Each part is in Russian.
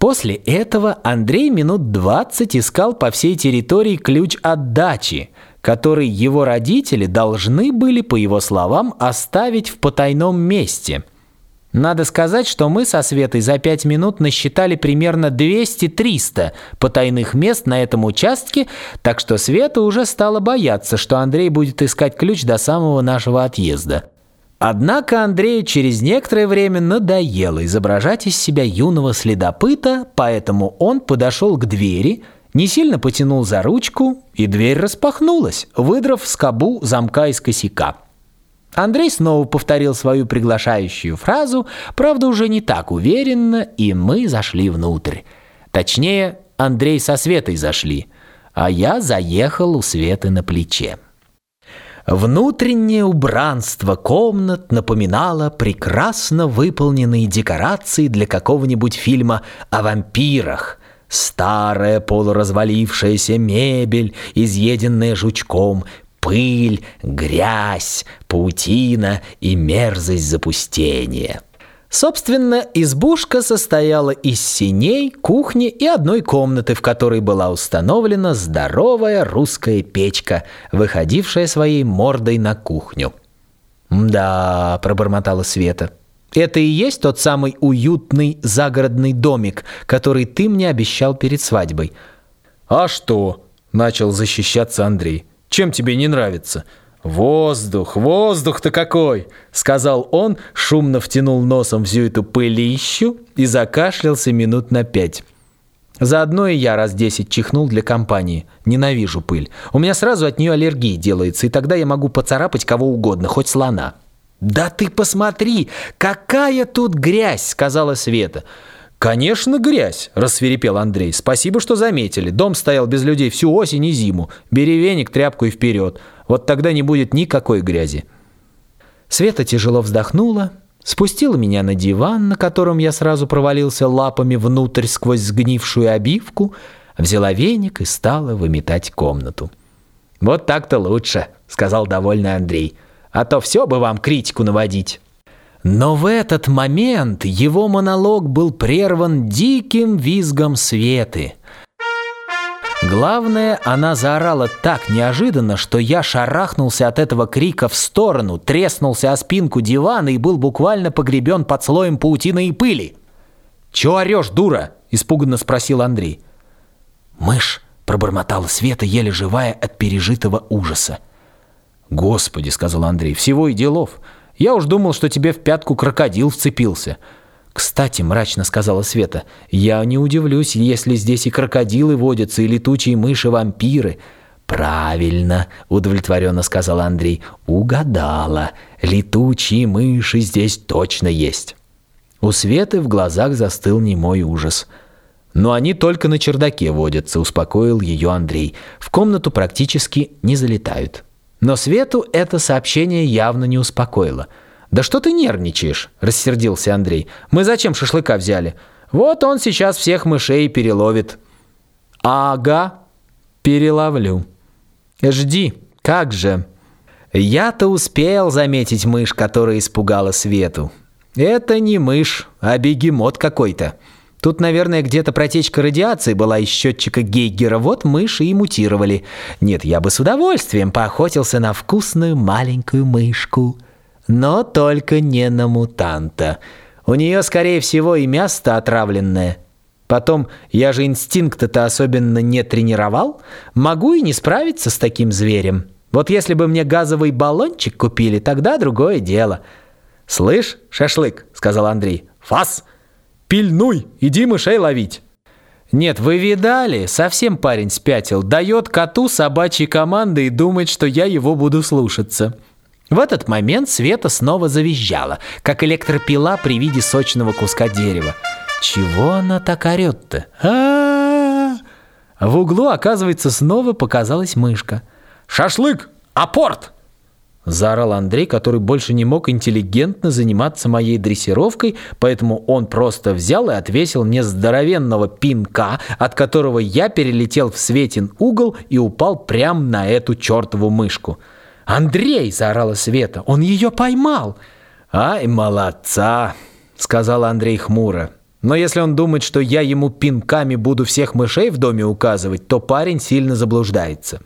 После этого Андрей минут 20 искал по всей территории ключ от дачи, который его родители должны были, по его словам, оставить в потайном месте. Надо сказать, что мы со Светой за пять минут насчитали примерно 200-300 потайных мест на этом участке, так что Света уже стала бояться, что Андрей будет искать ключ до самого нашего отъезда. Однако Андрею через некоторое время надоело изображать из себя юного следопыта, поэтому он подошел к двери, не сильно потянул за ручку, и дверь распахнулась, выдрав скобу замка из косяка. Андрей снова повторил свою приглашающую фразу, правда уже не так уверенно, и мы зашли внутрь. Точнее, Андрей со Светой зашли, а я заехал у Светы на плече. Внутреннее убранство комнат напоминало прекрасно выполненные декорации для какого-нибудь фильма о вампирах. Старая полуразвалившаяся мебель, изъеденная жучком, пыль, грязь, паутина и мерзость запустения. Собственно, избушка состояла из синей, кухни и одной комнаты, в которой была установлена здоровая русская печка, выходившая своей мордой на кухню. «Да», — пробормотала Света, — «это и есть тот самый уютный загородный домик, который ты мне обещал перед свадьбой». «А что?» — начал защищаться Андрей. «Чем тебе не нравится?» «Воздух, воздух-то какой!» — сказал он, шумно втянул носом всю эту пылищу и закашлялся минут на пять. Заодно и я раз десять чихнул для компании. Ненавижу пыль. У меня сразу от нее аллергия делается, и тогда я могу поцарапать кого угодно, хоть слона. «Да ты посмотри, какая тут грязь!» — сказала Света. «Конечно, грязь!» – рассверепел Андрей. «Спасибо, что заметили. Дом стоял без людей всю осень и зиму. Бери веник, тряпку и вперед. Вот тогда не будет никакой грязи». Света тяжело вздохнула, спустила меня на диван, на котором я сразу провалился лапами внутрь сквозь сгнившую обивку, взяла веник и стала выметать комнату. «Вот так-то лучше», – сказал довольный Андрей. «А то все бы вам критику наводить». Но в этот момент его монолог был прерван диким визгом Светы. Главное, она заорала так неожиданно, что я шарахнулся от этого крика в сторону, треснулся о спинку дивана и был буквально погребен под слоем паутины и пыли. «Чего орешь, дура?» – испуганно спросил Андрей. «Мышь!» – пробормотала Света, еле живая от пережитого ужаса. «Господи!» – сказал Андрей. «Всего и делов!» Я уж думал, что тебе в пятку крокодил вцепился». «Кстати», — мрачно сказала Света, — «я не удивлюсь, если здесь и крокодилы водятся, и летучие мыши-вампиры». «Правильно», — удовлетворенно сказал Андрей, — «угадала. Летучие мыши здесь точно есть». У Светы в глазах застыл немой ужас. «Но они только на чердаке водятся», — успокоил ее Андрей. «В комнату практически не залетают». Но Свету это сообщение явно не успокоило. «Да что ты нервничаешь?» – рассердился Андрей. «Мы зачем шашлыка взяли? Вот он сейчас всех мышей переловит». «Ага, переловлю». «Жди, как же?» Я-то успел заметить мышь, которая испугала Свету. Это не мышь, а бегемот какой-то. Тут, наверное, где-то протечка радиации была из счетчика Гейгера. Вот мыши и мутировали. Нет, я бы с удовольствием поохотился на вкусную маленькую мышку. Но только не на мутанта. У нее, скорее всего, и мясо отравленное. Потом, я же инстинкта-то особенно не тренировал. Могу и не справиться с таким зверем. Вот если бы мне газовый баллончик купили, тогда другое дело. «Слышь, шашлык», — сказал Андрей, — «фас!» Пильнуй, иди мышей ловить. Нет, вы видали? Совсем парень спятил. Дает коту собачьи команды и думает, что я его буду слушаться. В этот момент Света снова завизжала, как электропила при виде сочного куска дерева. Чего она так орет-то? А, В углу, оказывается, снова показалась мышка. «Шашлык! Апорт!» Заорал Андрей, который больше не мог интеллигентно заниматься моей дрессировкой, поэтому он просто взял и отвесил мне здоровенного пинка, от которого я перелетел в Светин угол и упал прямо на эту чертову мышку. «Андрей!» – заорала Света. «Он ее поймал!» «Ай, молодца!» – сказал Андрей хмуро. Но если он думает, что я ему пинками буду всех мышей в доме указывать, то парень сильно заблуждается.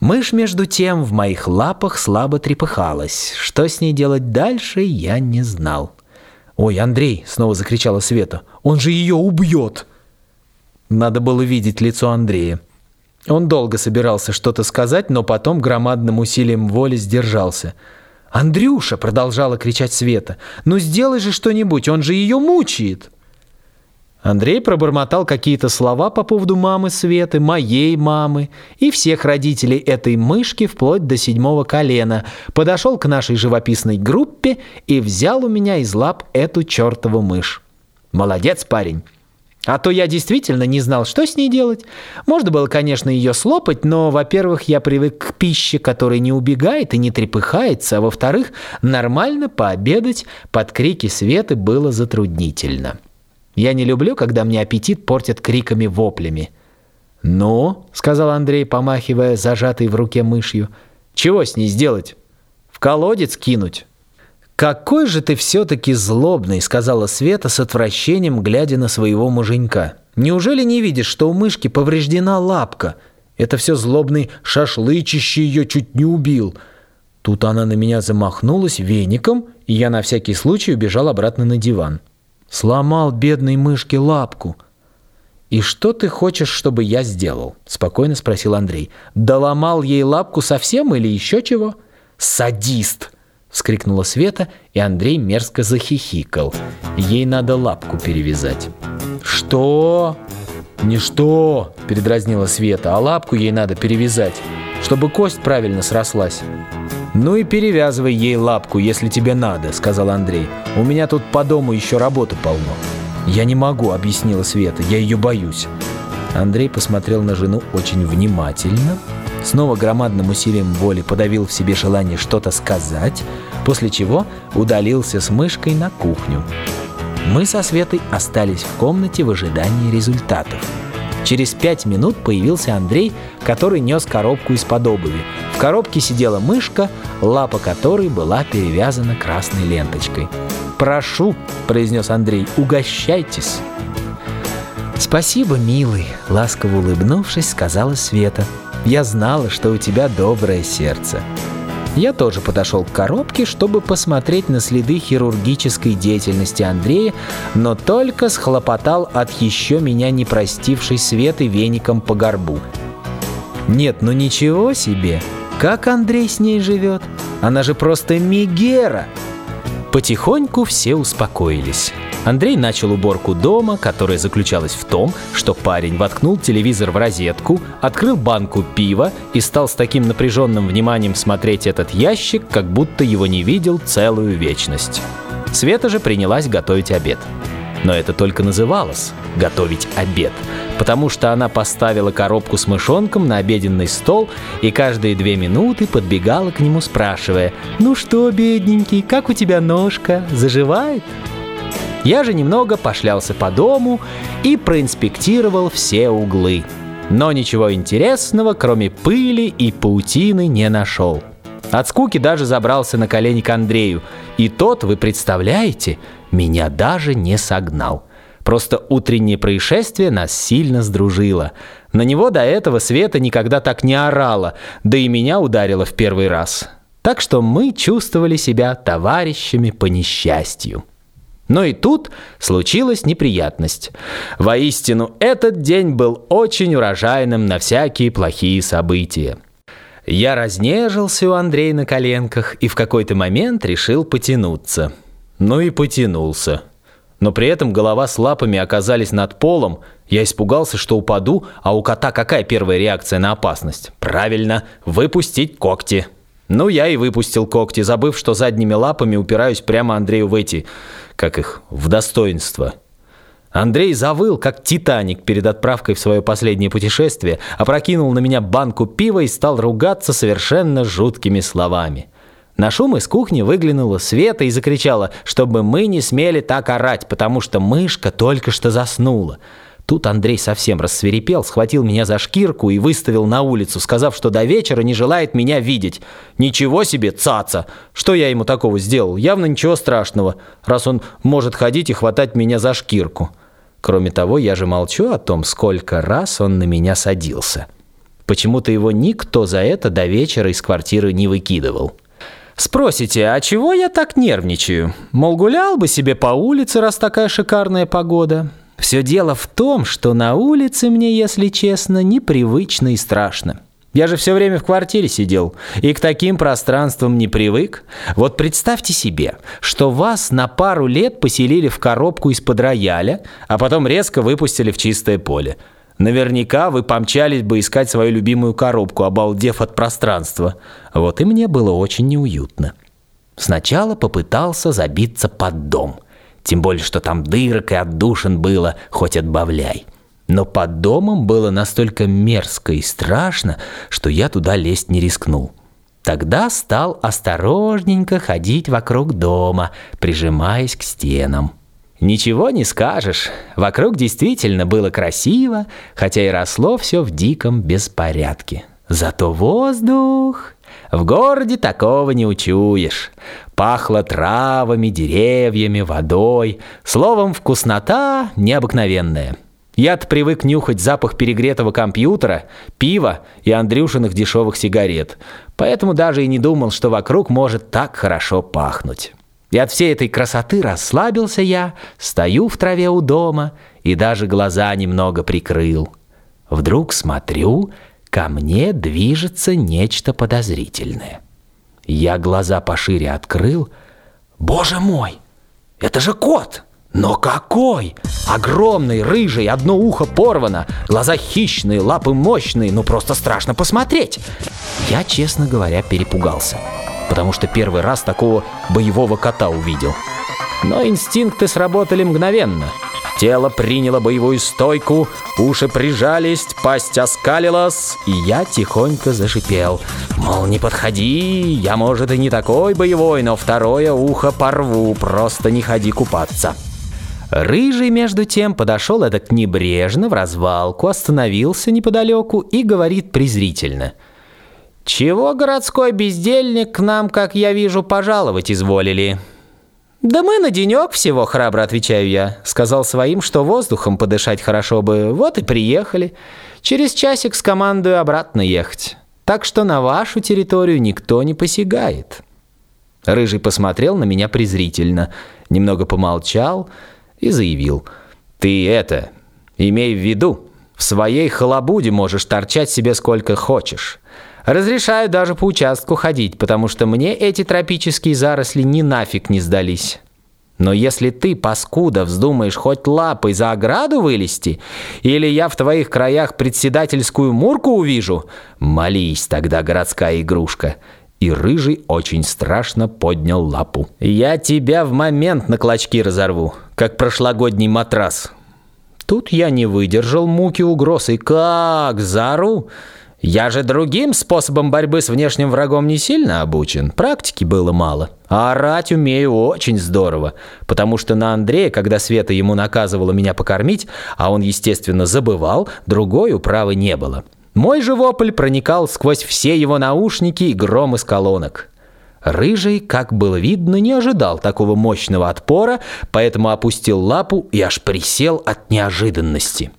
Мышь, между тем, в моих лапах слабо трепыхалась. Что с ней делать дальше, я не знал. «Ой, Андрей!» — снова закричала Света. «Он же ее убьет!» Надо было видеть лицо Андрея. Он долго собирался что-то сказать, но потом громадным усилием воли сдержался. «Андрюша!» — продолжала кричать Света. «Ну сделай же что-нибудь, он же ее мучает!» Андрей пробормотал какие-то слова по поводу мамы Светы, моей мамы и всех родителей этой мышки вплоть до седьмого колена, подошел к нашей живописной группе и взял у меня из лап эту чертову мышь. Молодец, парень. А то я действительно не знал, что с ней делать. Можно было, конечно, ее слопать, но, во-первых, я привык к пище, которая не убегает и не трепыхается, а во-вторых, нормально пообедать под крики Светы было затруднительно. Я не люблю, когда мне аппетит портят криками-воплями. «Ну?» — сказал Андрей, помахивая зажатой в руке мышью. «Чего с ней сделать? В колодец кинуть?» «Какой же ты все-таки злобный!» — сказала Света с отвращением, глядя на своего муженька. «Неужели не видишь, что у мышки повреждена лапка? Это все злобный шашлычище ее чуть не убил». Тут она на меня замахнулась веником, и я на всякий случай убежал обратно на диван. Сломал бедной мышке лапку. «И что ты хочешь, чтобы я сделал?» – спокойно спросил Андрей. «Доломал ей лапку совсем или еще чего?» «Садист!» – вскрикнула Света, и Андрей мерзко захихикал. «Ей надо лапку перевязать». «Что?» «Не что!» – передразнила Света, «а лапку ей надо перевязать, чтобы кость правильно срослась». «Ну и перевязывай ей лапку, если тебе надо», — сказал Андрей. «У меня тут по дому еще работы полно». «Я не могу», — объяснила Света, — «я ее боюсь». Андрей посмотрел на жену очень внимательно, снова громадным усилием воли подавил в себе желание что-то сказать, после чего удалился с мышкой на кухню. Мы со Светой остались в комнате в ожидании результатов. Через пять минут появился Андрей, который нес коробку из-под обуви. В коробке сидела мышка, лапа которой была перевязана красной ленточкой. «Прошу», — произнес Андрей, — «угощайтесь». «Спасибо, милый», — ласково улыбнувшись, сказала Света. «Я знала, что у тебя доброе сердце». Я тоже подошел к коробке, чтобы посмотреть на следы хирургической деятельности Андрея, но только схлопотал от еще меня не простившей Светы веником по горбу. Нет, ну ничего себе! Как Андрей с ней живет? Она же просто Мигера! Потихоньку все успокоились. Андрей начал уборку дома, которая заключалась в том, что парень воткнул телевизор в розетку, открыл банку пива и стал с таким напряженным вниманием смотреть этот ящик, как будто его не видел целую вечность. Света же принялась готовить обед. Но это только называлось «готовить обед», потому что она поставила коробку с мышонком на обеденный стол и каждые две минуты подбегала к нему, спрашивая «Ну что, бедненький, как у тебя ножка? Заживает?» Я же немного пошлялся по дому и проинспектировал все углы. Но ничего интересного, кроме пыли и паутины, не нашел. От скуки даже забрался на колени к Андрею. И тот, вы представляете, меня даже не согнал. Просто утреннее происшествие нас сильно сдружило. На него до этого Света никогда так не орала, да и меня ударило в первый раз. Так что мы чувствовали себя товарищами по несчастью. Но и тут случилась неприятность. Воистину, этот день был очень урожайным на всякие плохие события. Я разнежился у Андрея на коленках и в какой-то момент решил потянуться. Ну и потянулся. Но при этом голова с лапами оказались над полом. Я испугался, что упаду, а у кота какая первая реакция на опасность? Правильно, выпустить когти. Ну, я и выпустил когти, забыв, что задними лапами упираюсь прямо Андрею в эти, как их, в достоинство. Андрей завыл, как Титаник перед отправкой в свое последнее путешествие, опрокинул на меня банку пива и стал ругаться совершенно жуткими словами. На шум из кухни выглянула Света и закричала, чтобы мы не смели так орать, потому что мышка только что заснула. Тут Андрей совсем рассверепел, схватил меня за шкирку и выставил на улицу, сказав, что до вечера не желает меня видеть. Ничего себе, цаца! Что я ему такого сделал? Явно ничего страшного, раз он может ходить и хватать меня за шкирку. Кроме того, я же молчу о том, сколько раз он на меня садился. Почему-то его никто за это до вечера из квартиры не выкидывал. Спросите, а чего я так нервничаю? Мол, гулял бы себе по улице, раз такая шикарная погода. Все дело в том, что на улице мне, если честно, непривычно и страшно. Я же все время в квартире сидел и к таким пространствам не привык. Вот представьте себе, что вас на пару лет поселили в коробку из-под рояля, а потом резко выпустили в чистое поле. Наверняка вы помчались бы искать свою любимую коробку, обалдев от пространства. Вот и мне было очень неуютно. Сначала попытался забиться под дом – тем более, что там дырок и отдушин было, хоть отбавляй. Но под домом было настолько мерзко и страшно, что я туда лезть не рискнул. Тогда стал осторожненько ходить вокруг дома, прижимаясь к стенам. Ничего не скажешь, вокруг действительно было красиво, хотя и росло все в диком беспорядке. Зато воздух... В городе такого не учуешь. Пахло травами, деревьями, водой. Словом, вкуснота необыкновенная. Я-то привык нюхать запах перегретого компьютера, пива и Андрюшиных дешевых сигарет. Поэтому даже и не думал, что вокруг может так хорошо пахнуть. И от всей этой красоты расслабился я, стою в траве у дома и даже глаза немного прикрыл. Вдруг смотрю — Ко мне движется нечто подозрительное. Я глаза пошире открыл. Боже мой, это же кот! Но какой! Огромный, рыжий, одно ухо порвано, глаза хищные, лапы мощные, ну просто страшно посмотреть. Я, честно говоря, перепугался, потому что первый раз такого боевого кота увидел. Но инстинкты сработали мгновенно — Тело приняло боевую стойку, уши прижались, пасть оскалилась, и я тихонько зашипел. Мол, не подходи, я, может, и не такой боевой, но второе ухо порву, просто не ходи купаться. Рыжий, между тем, подошел эдак небрежно в развалку, остановился неподалеку и говорит презрительно. «Чего городской бездельник к нам, как я вижу, пожаловать изволили?» «Да мы на денек всего, храбро отвечаю я. Сказал своим, что воздухом подышать хорошо бы. Вот и приехали. Через часик с командой обратно ехать. Так что на вашу территорию никто не посягает». Рыжий посмотрел на меня презрительно, немного помолчал и заявил. «Ты это, имей в виду, в своей халабуде можешь торчать себе сколько хочешь. Разрешаю даже по участку ходить, потому что мне эти тропические заросли ни нафиг не сдались. Но если ты, паскуда, вздумаешь хоть лапой за ограду вылезти, или я в твоих краях председательскую мурку увижу, молись тогда, городская игрушка». И Рыжий очень страшно поднял лапу. «Я тебя в момент на клочки разорву, как прошлогодний матрас». Тут я не выдержал муки угроз и как зару. Я же другим способом борьбы с внешним врагом не сильно обучен. Практики было мало. А орать умею очень здорово. Потому что на Андрея, когда Света ему наказывала меня покормить, а он, естественно, забывал, другой управы не было. Мой же вопль проникал сквозь все его наушники и гром из колонок. Рыжий, как было видно, не ожидал такого мощного отпора, поэтому опустил лапу и аж присел от неожиданности.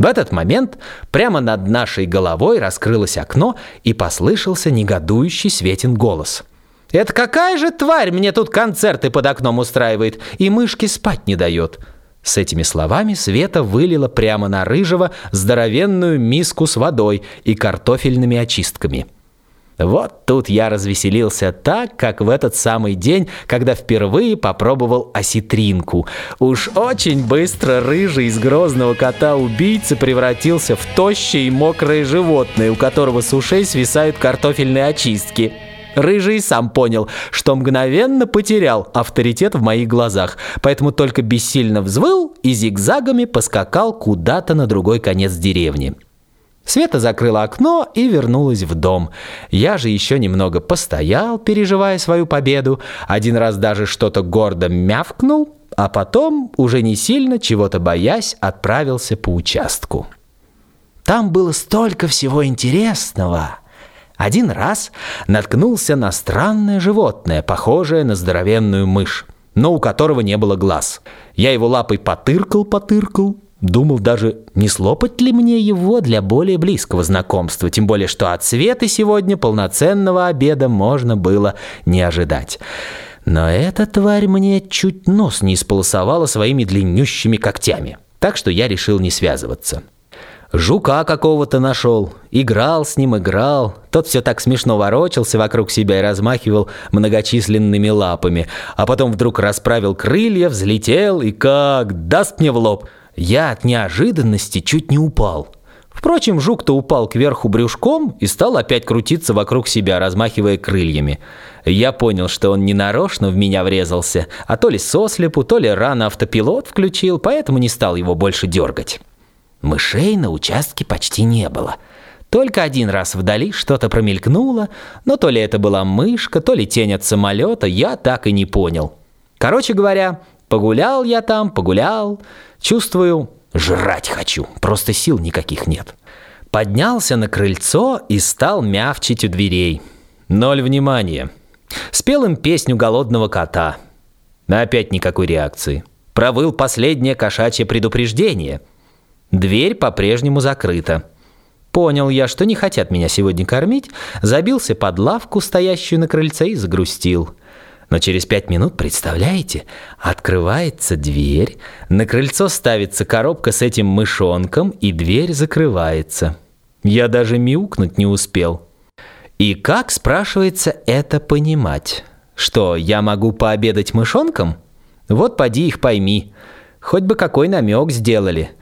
В этот момент прямо над нашей головой раскрылось окно и послышался негодующий Светин голос. «Это какая же тварь мне тут концерты под окном устраивает и мышки спать не дает?» С этими словами Света вылила прямо на Рыжего здоровенную миску с водой и картофельными очистками – вот тут я развеселился так, как в этот самый день, когда впервые попробовал осетринку. Уж очень быстро рыжий из грозного кота-убийцы превратился в тощее и мокрое животное, у которого с ушей свисают картофельные очистки. Рыжий сам понял, что мгновенно потерял авторитет в моих глазах, поэтому только бессильно взвыл и зигзагами поскакал куда-то на другой конец деревни. Света закрыла окно и вернулась в дом. Я же еще немного постоял, переживая свою победу. Один раз даже что-то гордо мявкнул, а потом, уже не сильно, чего-то боясь, отправился по участку. Там было столько всего интересного. Один раз наткнулся на странное животное, похожее на здоровенную мышь, но у которого не было глаз. Я его лапой потыркал-потыркал, Думал даже, не слопать ли мне его для более близкого знакомства, тем более, что от Светы сегодня полноценного обеда можно было не ожидать. Но эта тварь мне чуть нос не исполосовала своими длиннющими когтями, так что я решил не связываться. Жука какого-то нашел, играл с ним, играл. Тот все так смешно ворочался вокруг себя и размахивал многочисленными лапами, а потом вдруг расправил крылья, взлетел и как даст мне в лоб – я от неожиданности чуть не упал. Впрочем, жук-то упал кверху брюшком и стал опять крутиться вокруг себя, размахивая крыльями. Я понял, что он не нарочно в меня врезался, а то ли сослепу, то ли рано автопилот включил, поэтому не стал его больше дергать. Мышей на участке почти не было. Только один раз вдали что-то промелькнуло, но то ли это была мышка, то ли тень от самолета, я так и не понял. Короче говоря, погулял я там, погулял, Чувствую, жрать хочу, просто сил никаких нет. Поднялся на крыльцо и стал мявчить у дверей. Ноль внимания. Спел им песню голодного кота. Опять никакой реакции. Провыл последнее кошачье предупреждение. Дверь по-прежнему закрыта. Понял я, что не хотят меня сегодня кормить, забился под лавку, стоящую на крыльце, и загрустил. Но через пять минут, представляете, открывается дверь, на крыльцо ставится коробка с этим мышонком, и дверь закрывается. Я даже мяукнуть не успел. И как, спрашивается, это понимать? Что, я могу пообедать мышонком? Вот поди их пойми. Хоть бы какой намек сделали.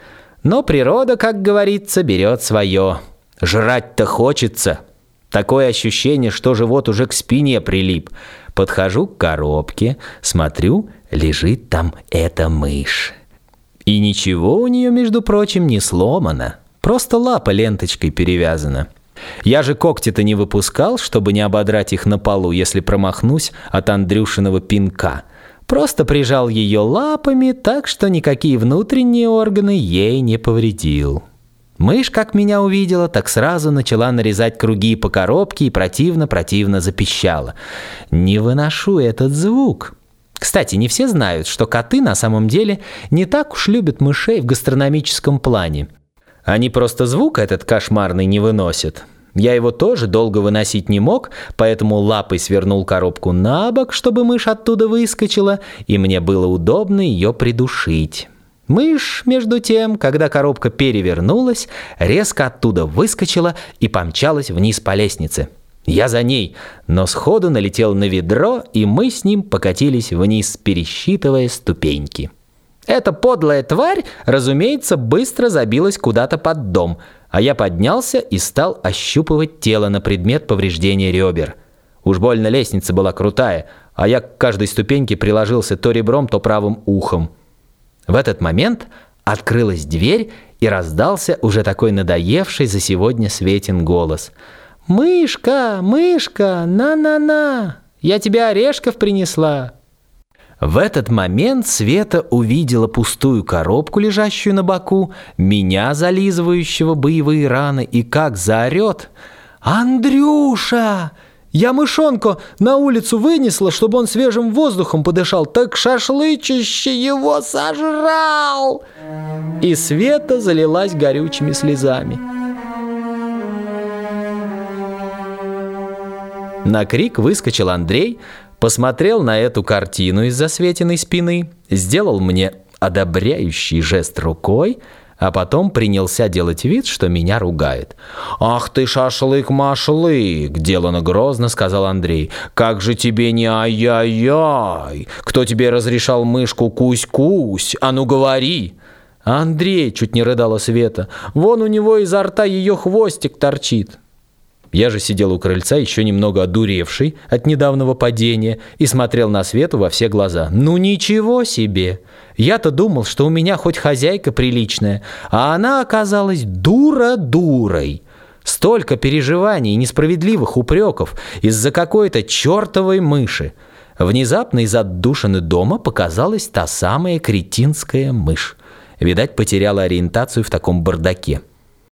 Но природа, как говорится, берет свое. Жрать-то хочется. Такое ощущение, что живот уже к спине прилип. Подхожу к коробке, смотрю, лежит там эта мышь. И ничего у нее, между прочим, не сломано. Просто лапа ленточкой перевязана. Я же когти-то не выпускал, чтобы не ободрать их на полу, если промахнусь от Андрюшиного пинка. Просто прижал ее лапами так, что никакие внутренние органы ей не повредил. Мышь, как меня увидела, так сразу начала нарезать круги по коробке и противно-противно запищала. Не выношу этот звук. Кстати, не все знают, что коты на самом деле не так уж любят мышей в гастрономическом плане. Они просто звук этот кошмарный не выносят. Я его тоже долго выносить не мог, поэтому лапой свернул коробку на бок, чтобы мышь оттуда выскочила, и мне было удобно ее придушить. Мышь, между тем, когда коробка перевернулась, резко оттуда выскочила и помчалась вниз по лестнице. Я за ней, но сходу налетел на ведро, и мы с ним покатились вниз, пересчитывая ступеньки. Эта подлая тварь, разумеется, быстро забилась куда-то под дом, а я поднялся и стал ощупывать тело на предмет повреждения ребер. Уж больно лестница была крутая, а я к каждой ступеньке приложился то ребром, то правым ухом. В этот момент открылась дверь и раздался уже такой надоевший за сегодня Светин голос. «Мышка, мышка, на-на-на, я тебе орешков принесла». В этот момент Света увидела пустую коробку, лежащую на боку, меня, зализывающего боевые раны, и как заорет «Андрюша!» Я мышонка на улицу вынесла, чтобы он свежим воздухом подышал, так шашлычище его сожрал!» И Света залилась горючими слезами. На крик выскочил Андрей, посмотрел на эту картину из-за Светиной спины, сделал мне одобряющий жест рукой, а потом принялся делать вид, что меня ругает. «Ах ты шашлык-машлык!» – делано грозно сказал Андрей. «Как же тебе не ай-яй-яй! Кто тебе разрешал мышку кусь-кусь? А ну говори!» «Андрей!» – чуть не рыдала Света. «Вон у него изо рта ее хвостик торчит!» Я же сидел у крыльца, еще немного одуревший от недавнего падения, и смотрел на Свету во все глаза. «Ну ничего себе! Я-то думал, что у меня хоть хозяйка приличная, а она оказалась дура-дурой!» Столько переживаний и несправедливых упреков из-за какой-то чертовой мыши. Внезапно из отдушины дома показалась та самая кретинская мышь. Видать, потеряла ориентацию в таком бардаке.